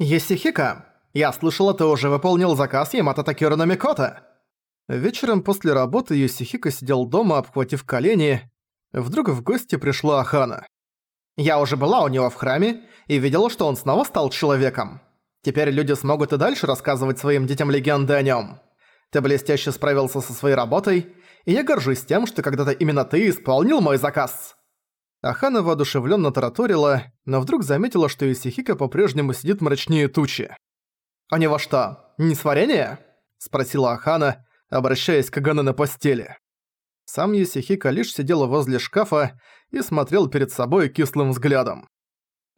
«Есихика, я слышала, ты уже выполнил заказ Ямато на Микота». Вечером после работы Юсихика сидел дома, обхватив колени. Вдруг в гости пришла Ахана. «Я уже была у него в храме и видела, что он снова стал человеком. Теперь люди смогут и дальше рассказывать своим детям легенды о нем. Ты блестяще справился со своей работой, и я горжусь тем, что когда-то именно ты исполнил мой заказ». Ахана воодушевленно тараторила, но вдруг заметила, что Исихика по-прежнему сидит мрачнее тучи. «У него что, не сварение?» – спросила Ахана, обращаясь к Агану на постели. Сам Исихика лишь сидел возле шкафа и смотрел перед собой кислым взглядом.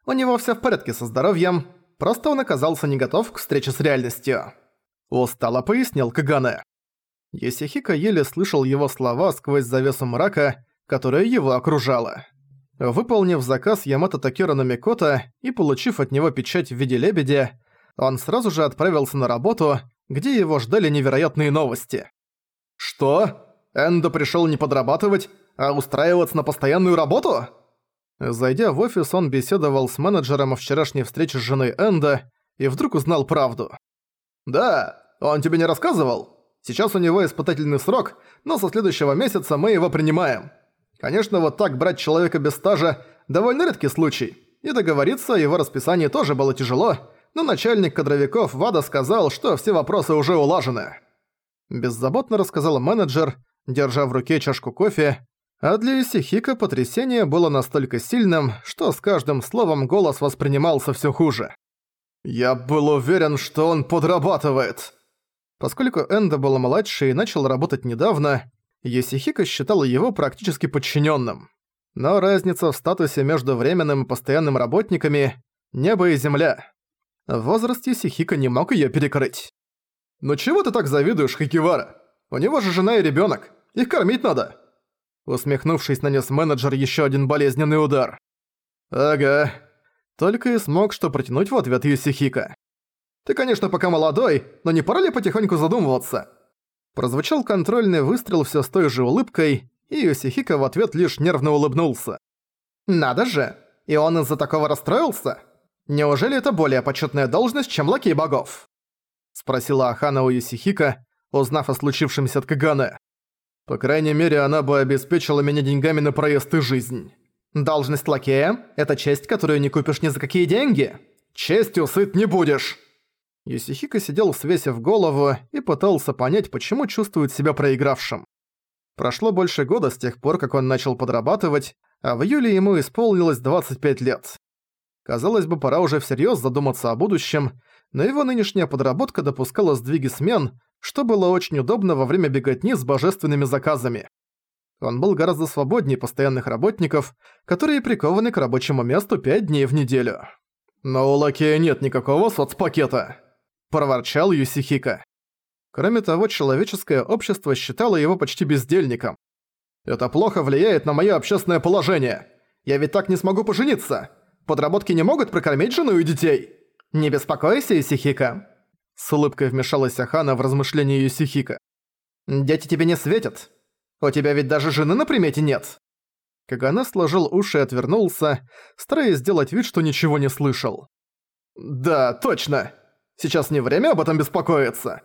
У него всё в порядке со здоровьем, просто он оказался не готов к встрече с реальностью. Устало пояснил Кагане. Есихика еле слышал его слова сквозь завесу мрака, которая его окружала. Выполнив заказ Ямато Такера на Микото и получив от него печать в виде лебедя, он сразу же отправился на работу, где его ждали невероятные новости. «Что? Эндо пришёл не подрабатывать, а устраиваться на постоянную работу?» Зайдя в офис, он беседовал с менеджером о вчерашней встрече с женой Энда и вдруг узнал правду. «Да, он тебе не рассказывал? Сейчас у него испытательный срок, но со следующего месяца мы его принимаем. Конечно, вот так брать человека без стажа – довольно редкий случай. И договориться его расписании тоже было тяжело, но начальник кадровиков Вада сказал, что все вопросы уже улажены. Беззаботно рассказал менеджер, держа в руке чашку кофе, а для Исихика потрясение было настолько сильным, что с каждым словом голос воспринимался все хуже. «Я был уверен, что он подрабатывает!» Поскольку Энда был младше и начал работать недавно, Есихика считала его практически подчиненным. Но разница в статусе между временным и постоянным работниками – небо и земля. Возраст Есихика не мог ее перекрыть. «Ну чего ты так завидуешь, Хикивара? У него же жена и ребенок. Их кормить надо!» Усмехнувшись, нанес менеджер еще один болезненный удар. «Ага». Только и смог что протянуть в ответ Юсихика. «Ты, конечно, пока молодой, но не пора ли потихоньку задумываться?» Прозвучал контрольный выстрел все с той же улыбкой, и Юсихика в ответ лишь нервно улыбнулся. «Надо же! И он из-за такого расстроился? Неужели это более почетная должность, чем лакей богов?» Спросила Ахана у Юсихика, узнав о случившемся от Кагане. «По крайней мере, она бы обеспечила меня деньгами на проезд и жизнь. Должность лакея – это честь, которую не купишь ни за какие деньги. Честью сыт не будешь!» Юсихика сидел свесив голову и пытался понять, почему чувствует себя проигравшим. Прошло больше года с тех пор, как он начал подрабатывать, а в июле ему исполнилось 25 лет. Казалось бы, пора уже всерьёз задуматься о будущем, но его нынешняя подработка допускала сдвиги смен, что было очень удобно во время беготни с божественными заказами. Он был гораздо свободнее постоянных работников, которые прикованы к рабочему месту 5 дней в неделю. Но у Лакея нет никакого соцпакета проворчал Юсихика. Кроме того, человеческое общество считало его почти бездельником. «Это плохо влияет на моё общественное положение. Я ведь так не смогу пожениться. Подработки не могут прокормить жену и детей». «Не беспокойся, Юсихика». С улыбкой вмешалась Ахана в размышления Юсихика. «Дети тебе не светят. У тебя ведь даже жены на примете нет». Кагана сложил уши и отвернулся, стараясь сделать вид, что ничего не слышал. «Да, точно. Сейчас не время об этом беспокоиться.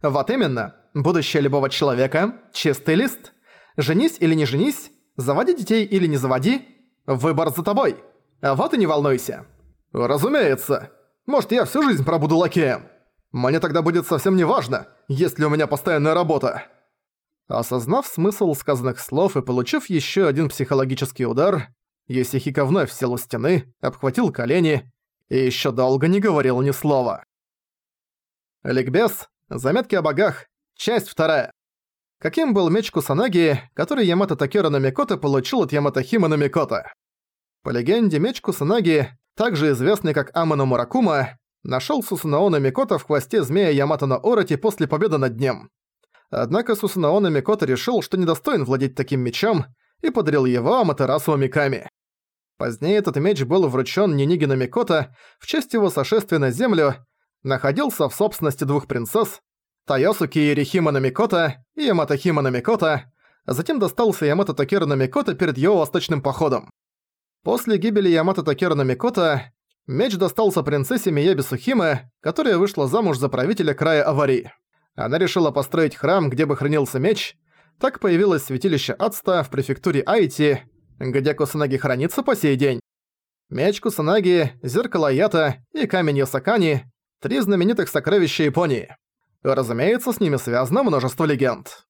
Вот именно. Будущее любого человека – чистый лист. Женись или не женись, заводи детей или не заводи – выбор за тобой. Вот и не волнуйся. Разумеется. Может, я всю жизнь пробуду лакеем. Мне тогда будет совсем не важно, есть ли у меня постоянная работа. Осознав смысл сказанных слов и получив еще один психологический удар, Есихика вновь сел у стены, обхватил колени и еще долго не говорил ни слова. Ликбез. Заметки о богах. Часть вторая. Каким был меч Кусанаги, который Ямато Такера Намикото получил от Ямато Хима Намикото? По легенде, меч Кусанаги, также известный как Амано Муракума, нашёл Сусунао Намикото в хвосте змея Ямато на Ороти после победы над ним. Однако Сусунао Намикото решил, что недостоин владеть таким мечом, и подарил его Аматерасу Миками. Позднее этот меч был вручён Ниниги Намикото в честь его сошествия на землю, находился в собственности двух принцесс, Таясуки Ерихима Намикото и Ямато Хима Намикото, а затем достался Ямато Такера Намикото перед его восточным походом. После гибели Ямато Такера Намикото Меч достался принцессе Мияби Сухиме, которая вышла замуж за правителя края Авари. Она решила построить храм, где бы хранился меч. Так появилось святилище Ацта в префектуре Айти, где Кусанаги хранится по сей день. Меч Кусанаги, зеркало Ята и камень Йосакани – три знаменитых сокровища Японии. Разумеется, с ними связано множество легенд.